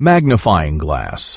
Magnifying glass.